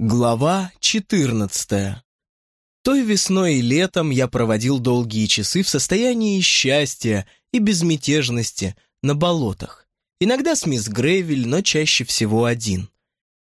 Глава 14. Той весной и летом я проводил долгие часы в состоянии счастья и безмятежности на болотах. Иногда с мисс Грейвиль, но чаще всего один.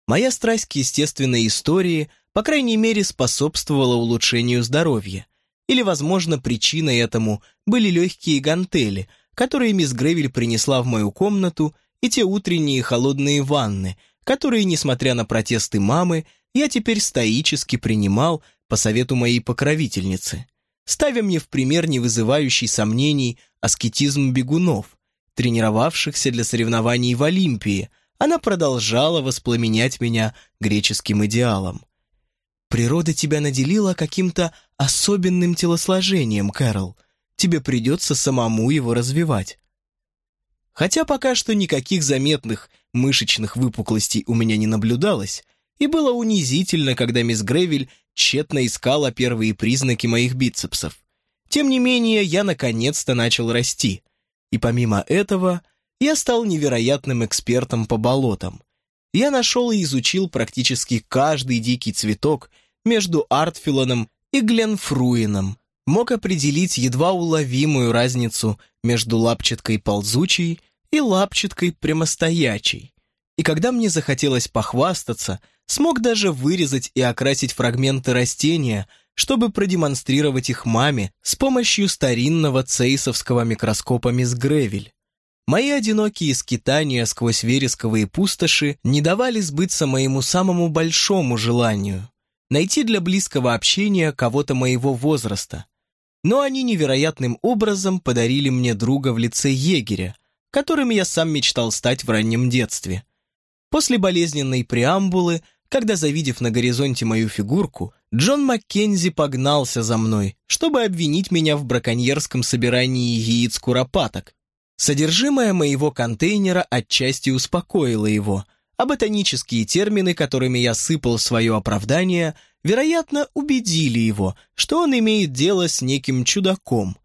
Моя страсть к естественной истории, по крайней мере, способствовала улучшению здоровья. Или, возможно, причиной этому были легкие гантели, которые мисс Грейвиль принесла в мою комнату, и те утренние холодные ванны, которые, несмотря на протесты мамы, я теперь стоически принимал по совету моей покровительницы, ставя мне в пример не вызывающий сомнений аскетизм бегунов, тренировавшихся для соревнований в Олимпии, она продолжала воспламенять меня греческим идеалом. «Природа тебя наделила каким-то особенным телосложением, Кэрол. Тебе придется самому его развивать». Хотя пока что никаких заметных мышечных выпуклостей у меня не наблюдалось, и было унизительно, когда мисс Гревель тщетно искала первые признаки моих бицепсов. Тем не менее, я наконец-то начал расти. И помимо этого, я стал невероятным экспертом по болотам. Я нашел и изучил практически каждый дикий цветок между Артфилоном и Гленфруином. Мог определить едва уловимую разницу между лапчаткой ползучей и лапчаткой прямостоячей. И когда мне захотелось похвастаться – смог даже вырезать и окрасить фрагменты растения, чтобы продемонстрировать их маме с помощью старинного цейсовского микроскопа мисс Гревель. Мои одинокие скитания сквозь вересковые пустоши не давали сбыться моему самому большому желанию — найти для близкого общения кого-то моего возраста. Но они невероятным образом подарили мне друга в лице егеря, которым я сам мечтал стать в раннем детстве. После болезненной преамбулы когда, завидев на горизонте мою фигурку, Джон Маккензи погнался за мной, чтобы обвинить меня в браконьерском собирании яиц куропаток. Содержимое моего контейнера отчасти успокоило его, а ботанические термины, которыми я сыпал свое оправдание, вероятно, убедили его, что он имеет дело с неким чудаком.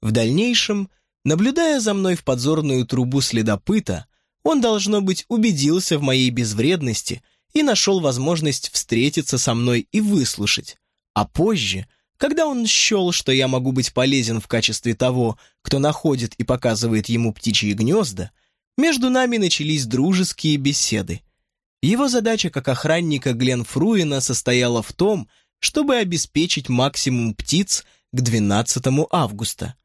В дальнейшем, наблюдая за мной в подзорную трубу следопыта, он, должно быть, убедился в моей безвредности – и нашел возможность встретиться со мной и выслушать. А позже, когда он счел, что я могу быть полезен в качестве того, кто находит и показывает ему птичьи гнезда, между нами начались дружеские беседы. Его задача как охранника Глен Фруина состояла в том, чтобы обеспечить максимум птиц к 12 августа.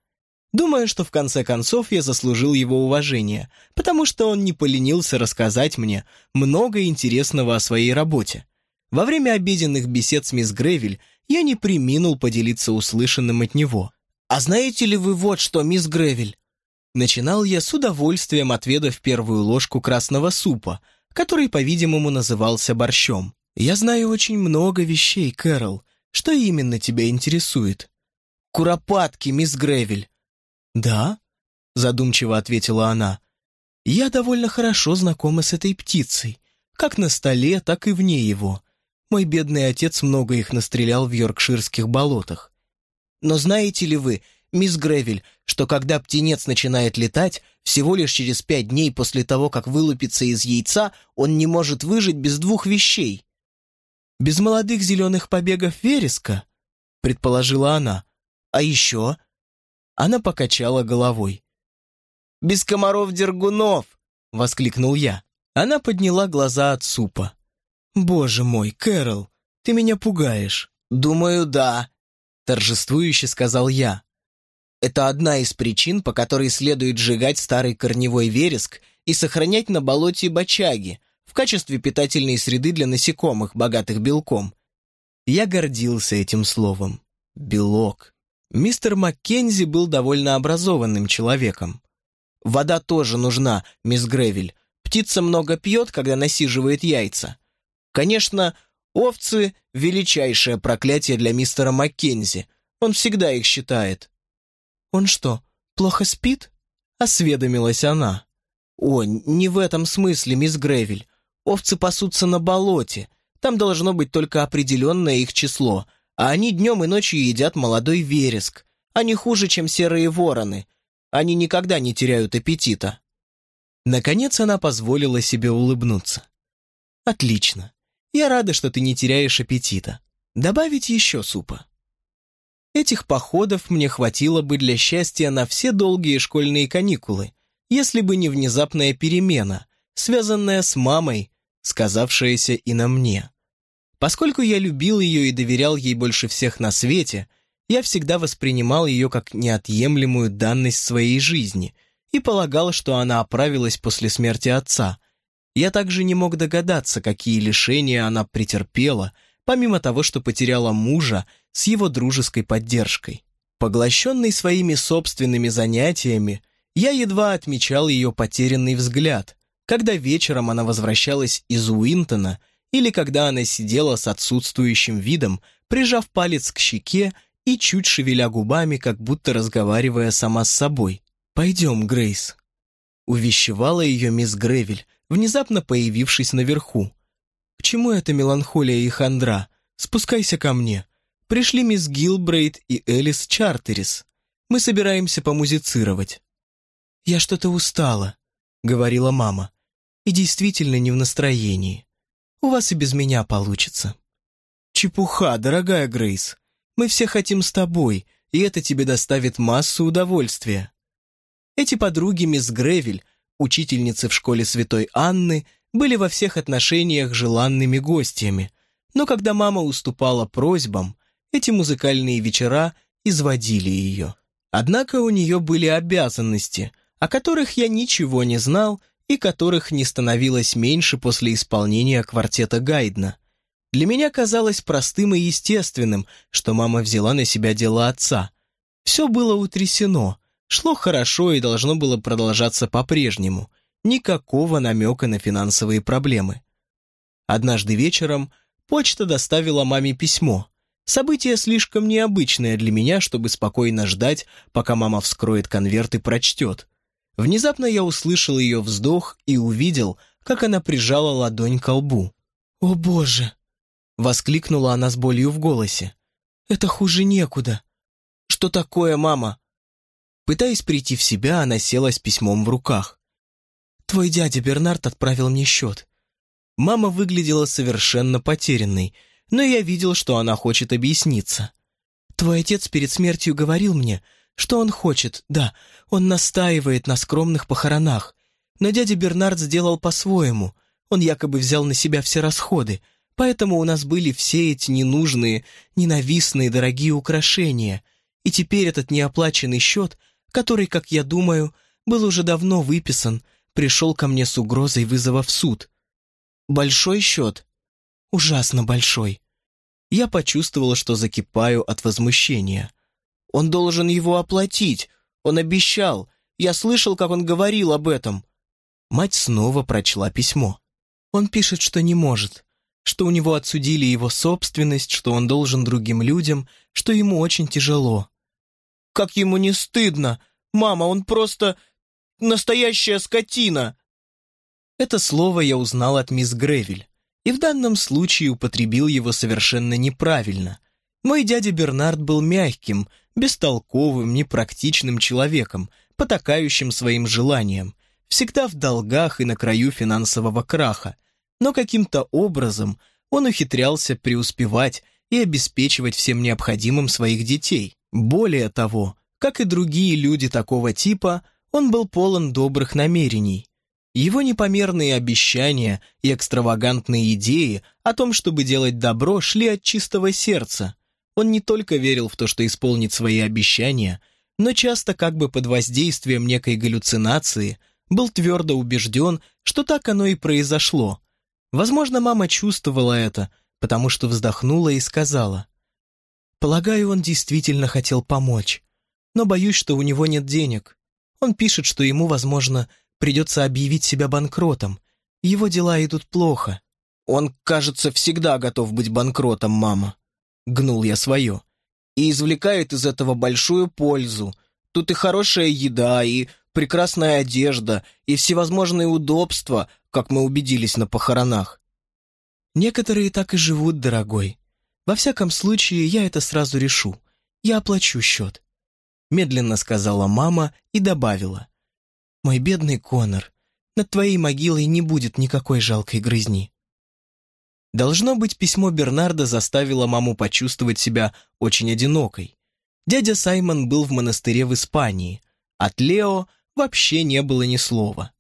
Думаю, что в конце концов я заслужил его уважение, потому что он не поленился рассказать мне много интересного о своей работе. Во время обеденных бесед с мисс Гревель я не приминул поделиться услышанным от него. «А знаете ли вы вот что, мисс Гревель?» Начинал я с удовольствием, отведав первую ложку красного супа, который, по-видимому, назывался борщом. «Я знаю очень много вещей, Кэрол. Что именно тебя интересует?» «Куропатки, мисс Гревель. «Да?» — задумчиво ответила она. «Я довольно хорошо знакома с этой птицей, как на столе, так и вне его. Мой бедный отец много их настрелял в йоркширских болотах. Но знаете ли вы, мисс Гревель, что когда птенец начинает летать, всего лишь через пять дней после того, как вылупится из яйца, он не может выжить без двух вещей?» «Без молодых зеленых побегов вереска?» — предположила она. «А еще?» Она покачала головой. «Без комаров-дергунов!» — воскликнул я. Она подняла глаза от супа. «Боже мой, Кэрол, ты меня пугаешь». «Думаю, да», — торжествующе сказал я. «Это одна из причин, по которой следует сжигать старый корневой вереск и сохранять на болоте бочаги в качестве питательной среды для насекомых, богатых белком». Я гордился этим словом. Белок. Мистер Маккензи был довольно образованным человеком. «Вода тоже нужна, мисс Гревель. Птица много пьет, когда насиживает яйца. Конечно, овцы — величайшее проклятие для мистера Маккензи. Он всегда их считает». «Он что, плохо спит?» — осведомилась она. «О, не в этом смысле, мисс Гревель. Овцы пасутся на болоте. Там должно быть только определенное их число — а они днем и ночью едят молодой вереск. Они хуже, чем серые вороны. Они никогда не теряют аппетита. Наконец она позволила себе улыбнуться. «Отлично. Я рада, что ты не теряешь аппетита. Добавить еще супа?» Этих походов мне хватило бы для счастья на все долгие школьные каникулы, если бы не внезапная перемена, связанная с мамой, сказавшаяся и на мне. Поскольку я любил ее и доверял ей больше всех на свете, я всегда воспринимал ее как неотъемлемую данность своей жизни и полагал, что она оправилась после смерти отца. Я также не мог догадаться, какие лишения она претерпела, помимо того, что потеряла мужа с его дружеской поддержкой. Поглощенный своими собственными занятиями, я едва отмечал ее потерянный взгляд, когда вечером она возвращалась из Уинтона или когда она сидела с отсутствующим видом, прижав палец к щеке и чуть шевеля губами, как будто разговаривая сама с собой. «Пойдем, Грейс», — увещевала ее мисс Гревель, внезапно появившись наверху. «К чему эта меланхолия и хандра? Спускайся ко мне. Пришли мисс Гилбрейт и Элис Чартерис. Мы собираемся помузицировать». «Я что-то устала», — говорила мама, «и действительно не в настроении. У вас и без меня получится». «Чепуха, дорогая Грейс. Мы все хотим с тобой, и это тебе доставит массу удовольствия». Эти подруги мисс Гревель, учительницы в школе Святой Анны, были во всех отношениях желанными гостями, но когда мама уступала просьбам, эти музыкальные вечера изводили ее. Однако у нее были обязанности, о которых я ничего не знал и которых не становилось меньше после исполнения квартета Гайдна. Для меня казалось простым и естественным, что мама взяла на себя дело отца. Все было утрясено, шло хорошо и должно было продолжаться по-прежнему. Никакого намека на финансовые проблемы. Однажды вечером почта доставила маме письмо. Событие слишком необычное для меня, чтобы спокойно ждать, пока мама вскроет конверт и прочтет. Внезапно я услышал ее вздох и увидел, как она прижала ладонь к лбу. «О боже!» — воскликнула она с болью в голосе. «Это хуже некуда». «Что такое, мама?» Пытаясь прийти в себя, она села с письмом в руках. «Твой дядя Бернард отправил мне счет». Мама выглядела совершенно потерянной, но я видел, что она хочет объясниться. «Твой отец перед смертью говорил мне, что он хочет, да, он настаивает на скромных похоронах. Но дядя Бернард сделал по-своему. Он якобы взял на себя все расходы, поэтому у нас были все эти ненужные, ненавистные дорогие украшения. И теперь этот неоплаченный счет, который, как я думаю, был уже давно выписан, пришел ко мне с угрозой вызова в суд. Большой счет? Ужасно большой. Я почувствовала, что закипаю от возмущения. Он должен его оплатить. Он обещал. Я слышал, как он говорил об этом». Мать снова прочла письмо. Он пишет, что не может, что у него отсудили его собственность, что он должен другим людям, что ему очень тяжело. «Как ему не стыдно! Мама, он просто настоящая скотина!» Это слово я узнал от мисс Гревель, и в данном случае употребил его совершенно неправильно. Мой дядя Бернард был мягким, бестолковым, непрактичным человеком, потакающим своим желаниям, всегда в долгах и на краю финансового краха, но каким-то образом он ухитрялся преуспевать и обеспечивать всем необходимым своих детей. Более того, как и другие люди такого типа, он был полон добрых намерений. Его непомерные обещания и экстравагантные идеи о том, чтобы делать добро, шли от чистого сердца, он не только верил в то, что исполнит свои обещания, но часто как бы под воздействием некой галлюцинации был твердо убежден, что так оно и произошло. Возможно, мама чувствовала это, потому что вздохнула и сказала, «Полагаю, он действительно хотел помочь, но боюсь, что у него нет денег. Он пишет, что ему, возможно, придется объявить себя банкротом. Его дела идут плохо». «Он, кажется, всегда готов быть банкротом, мама», гнул я свое, и извлекает из этого большую пользу. Тут и хорошая еда, и прекрасная одежда, и всевозможные удобства, как мы убедились на похоронах. Некоторые так и живут, дорогой. Во всяком случае, я это сразу решу. Я оплачу счет. Медленно сказала мама и добавила. Мой бедный Конор, над твоей могилой не будет никакой жалкой грызни. Должно быть, письмо Бернарда заставило маму почувствовать себя очень одинокой. Дядя Саймон был в монастыре в Испании. От Лео вообще не было ни слова.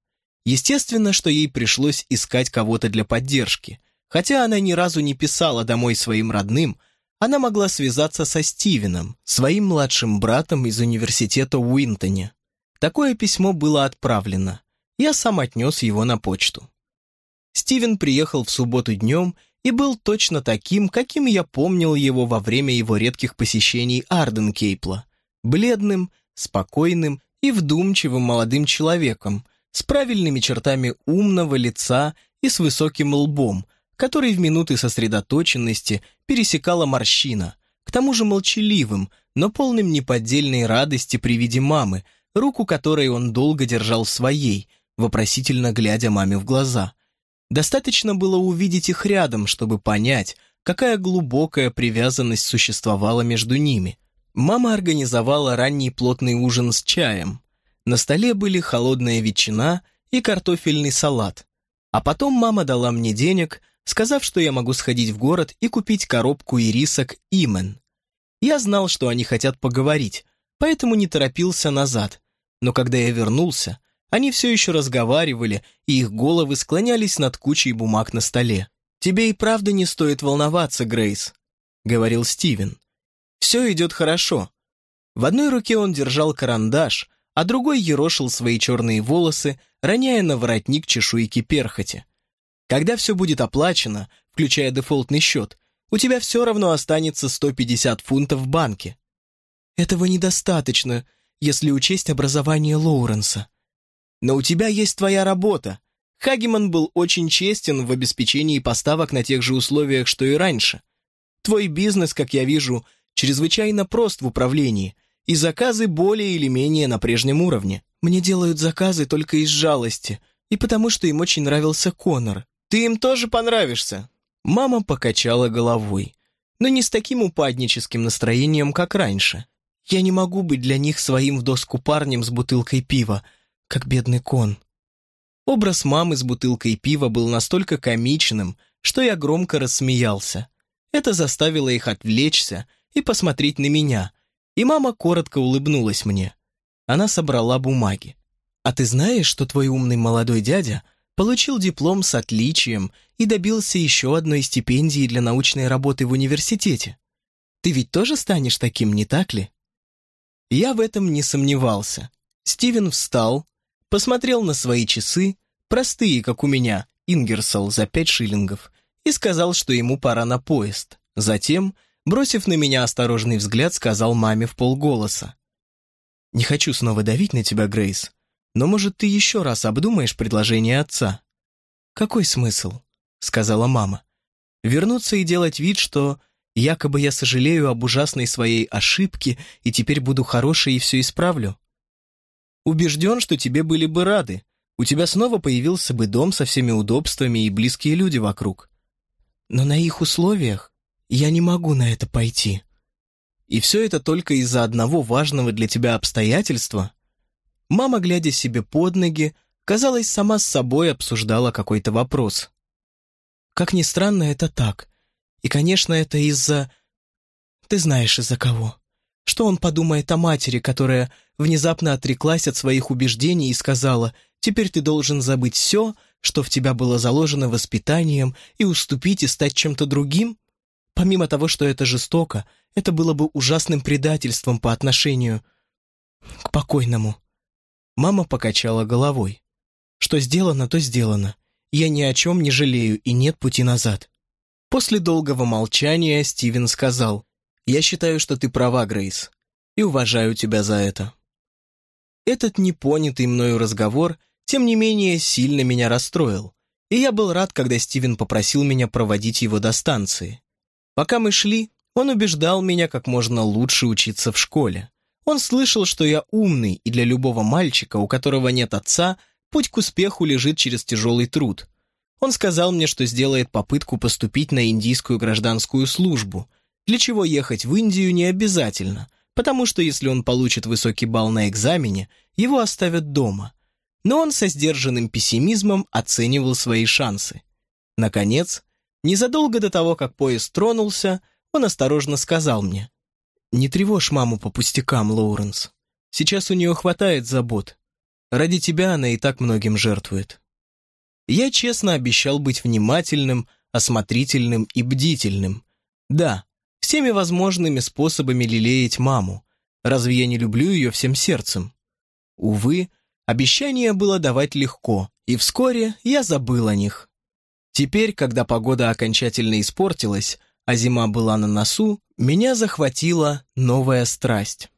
Естественно, что ей пришлось искать кого-то для поддержки. Хотя она ни разу не писала домой своим родным, она могла связаться со Стивеном, своим младшим братом из университета Уинтоне. Такое письмо было отправлено. Я сам отнес его на почту. Стивен приехал в субботу днем и был точно таким, каким я помнил его во время его редких посещений Арден Кейпла. Бледным, спокойным и вдумчивым молодым человеком, с правильными чертами умного лица и с высоким лбом, который в минуты сосредоточенности пересекала морщина, к тому же молчаливым, но полным неподдельной радости при виде мамы, руку которой он долго держал своей, вопросительно глядя маме в глаза. Достаточно было увидеть их рядом, чтобы понять, какая глубокая привязанность существовала между ними. Мама организовала ранний плотный ужин с чаем. На столе были холодная ветчина и картофельный салат. А потом мама дала мне денег, сказав, что я могу сходить в город и купить коробку ирисок Имен. Я знал, что они хотят поговорить, поэтому не торопился назад. Но когда я вернулся, они все еще разговаривали, и их головы склонялись над кучей бумаг на столе. «Тебе и правда не стоит волноваться, Грейс», — говорил Стивен. «Все идет хорошо». В одной руке он держал карандаш, а другой ерошил свои черные волосы, роняя на воротник чешуйки перхоти. Когда все будет оплачено, включая дефолтный счет, у тебя все равно останется 150 фунтов в банке. Этого недостаточно, если учесть образование Лоуренса. Но у тебя есть твоя работа. Хагеман был очень честен в обеспечении поставок на тех же условиях, что и раньше. Твой бизнес, как я вижу, чрезвычайно прост в управлении – и заказы более или менее на прежнем уровне. Мне делают заказы только из жалости, и потому что им очень нравился Конор. Ты им тоже понравишься?» Мама покачала головой, но не с таким упадническим настроением, как раньше. «Я не могу быть для них своим в доску парнем с бутылкой пива, как бедный кон». Образ мамы с бутылкой пива был настолько комичным, что я громко рассмеялся. Это заставило их отвлечься и посмотреть на меня, и мама коротко улыбнулась мне. Она собрала бумаги. «А ты знаешь, что твой умный молодой дядя получил диплом с отличием и добился еще одной стипендии для научной работы в университете? Ты ведь тоже станешь таким, не так ли?» Я в этом не сомневался. Стивен встал, посмотрел на свои часы, простые, как у меня, Ингерсол за пять шиллингов, и сказал, что ему пора на поезд. Затем бросив на меня осторожный взгляд, сказал маме в полголоса. «Не хочу снова давить на тебя, Грейс, но, может, ты еще раз обдумаешь предложение отца?» «Какой смысл?» — сказала мама. «Вернуться и делать вид, что якобы я сожалею об ужасной своей ошибке и теперь буду хорошей и все исправлю?» «Убежден, что тебе были бы рады. У тебя снова появился бы дом со всеми удобствами и близкие люди вокруг. Но на их условиях я не могу на это пойти. И все это только из-за одного важного для тебя обстоятельства? Мама, глядя себе под ноги, казалось, сама с собой обсуждала какой-то вопрос. Как ни странно, это так. И, конечно, это из-за... Ты знаешь, из-за кого. Что он подумает о матери, которая внезапно отреклась от своих убеждений и сказала, «Теперь ты должен забыть все, что в тебя было заложено воспитанием, и уступить и стать чем-то другим?» Помимо того, что это жестоко, это было бы ужасным предательством по отношению к покойному. Мама покачала головой. Что сделано, то сделано. Я ни о чем не жалею, и нет пути назад. После долгого молчания Стивен сказал, «Я считаю, что ты права, Грейс, и уважаю тебя за это». Этот непонятый мною разговор, тем не менее, сильно меня расстроил, и я был рад, когда Стивен попросил меня проводить его до станции. Пока мы шли, он убеждал меня как можно лучше учиться в школе. Он слышал, что я умный, и для любого мальчика, у которого нет отца, путь к успеху лежит через тяжелый труд. Он сказал мне, что сделает попытку поступить на индийскую гражданскую службу, для чего ехать в Индию не обязательно, потому что если он получит высокий балл на экзамене, его оставят дома. Но он со сдержанным пессимизмом оценивал свои шансы. Наконец, Незадолго до того, как поезд тронулся, он осторожно сказал мне. «Не тревожь маму по пустякам, Лоуренс. Сейчас у нее хватает забот. Ради тебя она и так многим жертвует». Я честно обещал быть внимательным, осмотрительным и бдительным. Да, всеми возможными способами лелеять маму. Разве я не люблю ее всем сердцем? Увы, обещание было давать легко, и вскоре я забыл о них. Теперь, когда погода окончательно испортилась, а зима была на носу, меня захватила новая страсть.